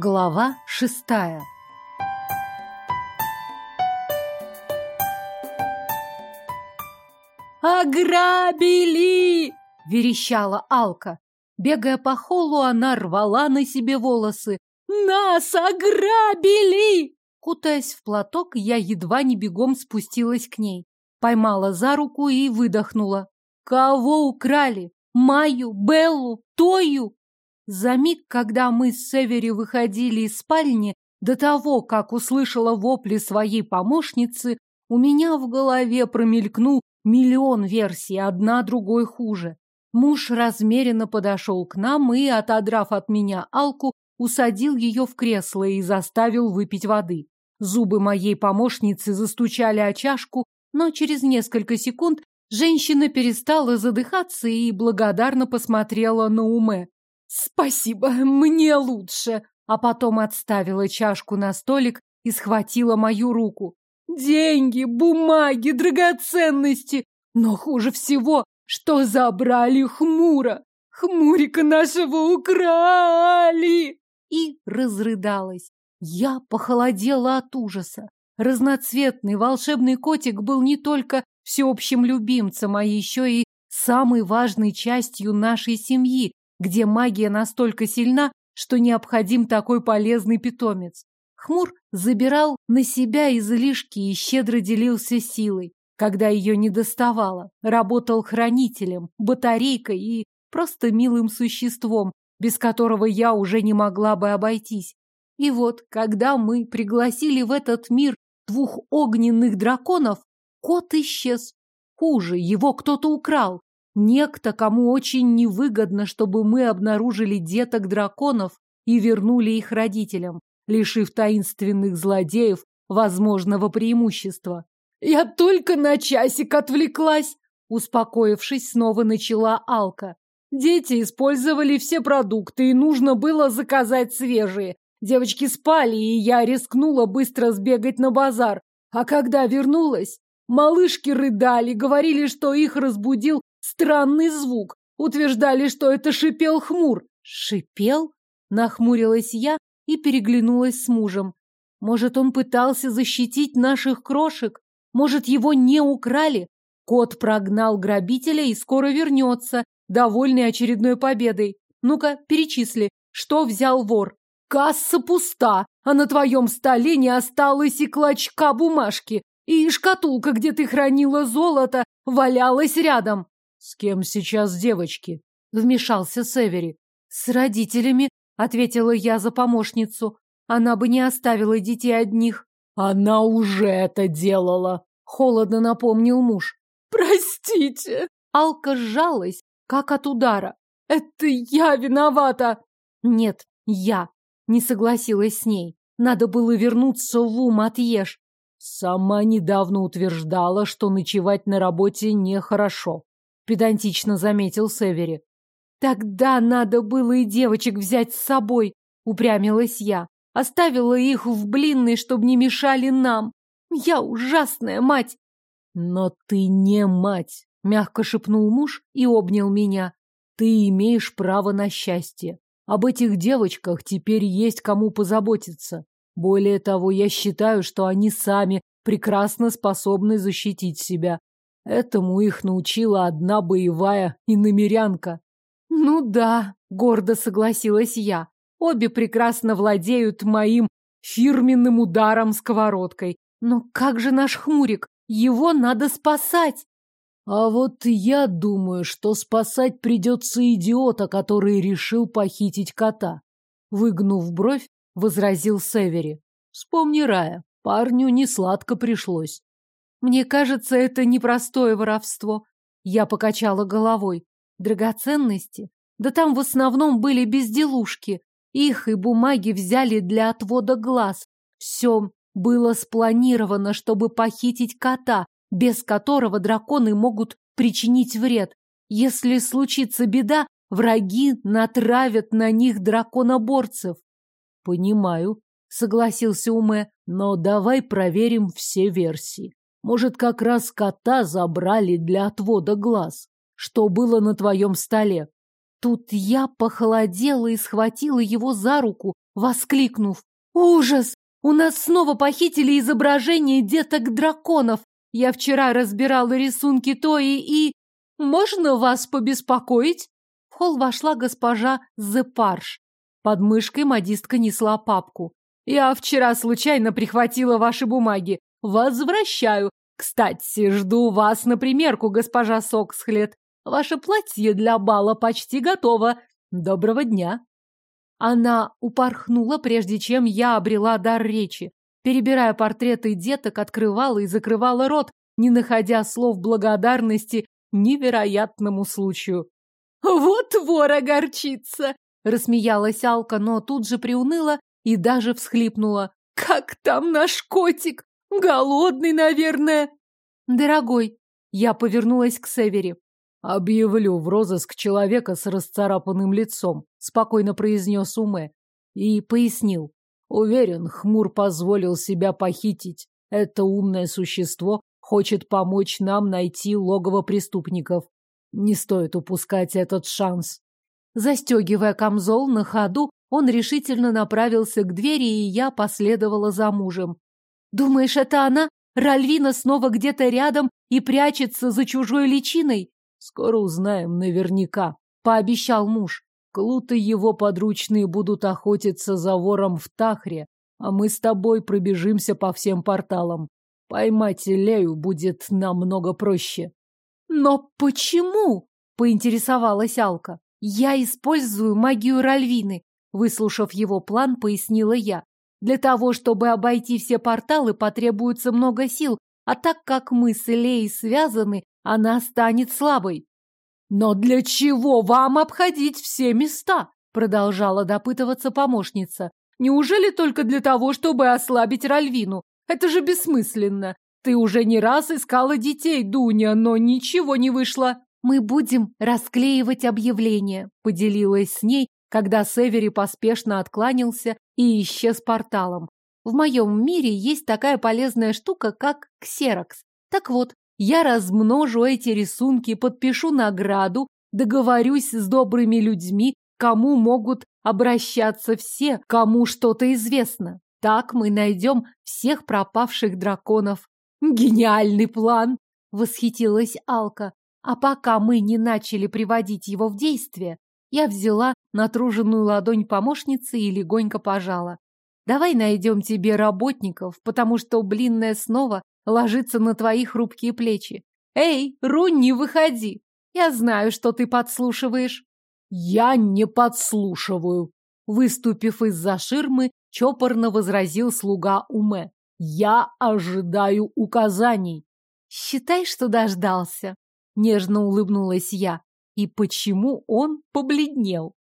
Глава шестая «Ограбили!» — верещала Алка. Бегая по холлу, она рвала на себе волосы. «Нас ограбили!» Кутаясь в платок, я едва не бегом спустилась к ней. Поймала за руку и выдохнула. «Кого украли? Маю? Беллу? Тою?» За миг, когда мы с Севери выходили из спальни, до того, как услышала вопли своей помощницы, у меня в голове промелькнул миллион версий, одна другой хуже. Муж размеренно подошел к нам и, отодрав от меня алку, усадил ее в кресло и заставил выпить воды. Зубы моей помощницы застучали о чашку, но через несколько секунд женщина перестала задыхаться и благодарно посмотрела на Уме. «Спасибо, мне лучше!» А потом отставила чашку на столик и схватила мою руку. «Деньги, бумаги, драгоценности! Но хуже всего, что забрали хмуро! Хмурика нашего украли!» И разрыдалась. Я похолодела от ужаса. Разноцветный волшебный котик был не только всеобщим любимцем, а еще и самой важной частью нашей семьи, где магия настолько сильна, что необходим такой полезный питомец. Хмур забирал на себя излишки и щедро делился силой, когда ее не доставало, работал хранителем, батарейкой и просто милым существом, без которого я уже не могла бы обойтись. И вот, когда мы пригласили в этот мир двух огненных драконов, кот исчез. Хуже, его кто-то украл. Некто, кому очень невыгодно, чтобы мы обнаружили деток драконов и вернули их родителям, лишив таинственных злодеев возможного преимущества. «Я только на часик отвлеклась!» Успокоившись, снова начала Алка. Дети использовали все продукты, и нужно было заказать свежие. Девочки спали, и я рискнула быстро сбегать на базар. А когда вернулась, малышки рыдали, говорили, что их разбудил странный звук. Утверждали, что это шипел хмур. Шипел? Нахмурилась я и переглянулась с мужем. Может, он пытался защитить наших крошек? Может, его не украли? Кот прогнал грабителя и скоро вернется, довольный очередной победой. Ну-ка, перечисли, что взял вор. Касса пуста, а на твоем столе не осталось и клочка бумажки, и шкатулка, где ты хранила золото, валялась рядом. С кем сейчас девочки? Вмешался Севери. С родителями, ответила я за помощницу. Она бы не оставила детей одних. Она уже это делала, холодно напомнил муж. Простите. Алка сжалась, как от удара. Это я виновата. Нет, я. Не согласилась с ней. Надо было вернуться в ум отъешь. Сама недавно утверждала, что ночевать на работе нехорошо. Педантично заметил Севери. Тогда надо было и девочек взять с собой, упрямилась я. Оставила их в блинной, чтобы не мешали нам. Я ужасная мать. Но ты не мать, мягко шепнул муж и обнял меня. Ты имеешь право на счастье. Об этих девочках теперь есть кому позаботиться. Более того, я считаю, что они сами прекрасно способны защитить себя. Этому их научила одна боевая иномерянка. Ну да, гордо согласилась я. Обе прекрасно владеют моим фирменным ударом сковородкой. Но как же наш хмурик? Его надо спасать. А вот я думаю, что спасать придется идиота, который решил похитить кота. Выгнув бровь, возразил Севери. Вспомни Рая, парню не сладко пришлось. Мне кажется, это непростое воровство. Я покачала головой. Драгоценности? Да там в основном были безделушки. Их и бумаги взяли для отвода глаз. Все было спланировано, чтобы похитить кота, без которого драконы могут причинить вред. Если случится беда, враги натравят на них драконоборцев. Понимаю, согласился Уме, но давай проверим все версии. Может, как раз кота забрали для отвода глаз. Что было на твоем столе? Тут я похолодела и схватила его за руку, воскликнув. «Ужас! У нас снова похитили изображение деток-драконов! Я вчера разбирала рисунки Тои и... Можно вас побеспокоить?» В холл вошла госпожа Зепарш. Под мышкой модистка несла папку. «Я вчера случайно прихватила ваши бумаги. Возвращаю. Кстати, жду вас на примерку, госпожа Соксхлет. Ваше платье для бала почти готово. Доброго дня!» Она упорхнула, прежде чем я обрела дар речи. Перебирая портреты деток, открывала и закрывала рот, не находя слов благодарности невероятному случаю. «Вот вор огорчится!» — рассмеялась Алка, но тут же приуныла и даже всхлипнула. «Как там наш котик? Голодный, наверное!» «Дорогой!» — я повернулась к Севере. «Объявлю в розыск человека с расцарапанным лицом», — спокойно произнес Уме. И пояснил. Уверен, Хмур позволил себя похитить. Это умное существо хочет помочь нам найти логово преступников. Не стоит упускать этот шанс. Застегивая камзол на ходу, он решительно направился к двери, и я последовала за мужем. «Думаешь, это она? Ральвина снова где-то рядом и прячется за чужой личиной?» Скоро узнаем наверняка, пообещал муж. Клут и его подручные будут охотиться за вором в Тахре, а мы с тобой пробежимся по всем порталам. Поймать Лею будет намного проще. Но почему? поинтересовалась Алка. Я использую магию Ральвины, выслушав его план, пояснила я. Для того, чтобы обойти все порталы, потребуется много сил, а так как мы с Леей связаны, она станет слабой. Но для чего вам обходить все места? Продолжала допытываться помощница. Неужели только для того, чтобы ослабить Ральвину? Это же бессмысленно. Ты уже не раз искала детей, Дуня, но ничего не вышло. Мы будем расклеивать объявление, поделилась с ней, когда Севери поспешно откланялся и исчез порталом. В моем мире есть такая полезная штука, как ксерокс. Так вот, я размножу эти рисунки, подпишу награду, договорюсь с добрыми людьми, кому могут обращаться все, кому что-то известно. Так мы найдем всех пропавших драконов. Гениальный план! Восхитилась Алка. А пока мы не начали приводить его в действие, я взяла натруженную ладонь помощницы и легонько пожала. Давай найдем тебе работников, потому что блинная снова ложится на твои хрупкие плечи. Эй, Рун, не выходи! Я знаю, что ты подслушиваешь. Я не подслушиваю. Выступив из-за ширмы, чопорно возразил слуга Уме. Я ожидаю указаний. Считай, что дождался. Нежно улыбнулась я. И почему он побледнел?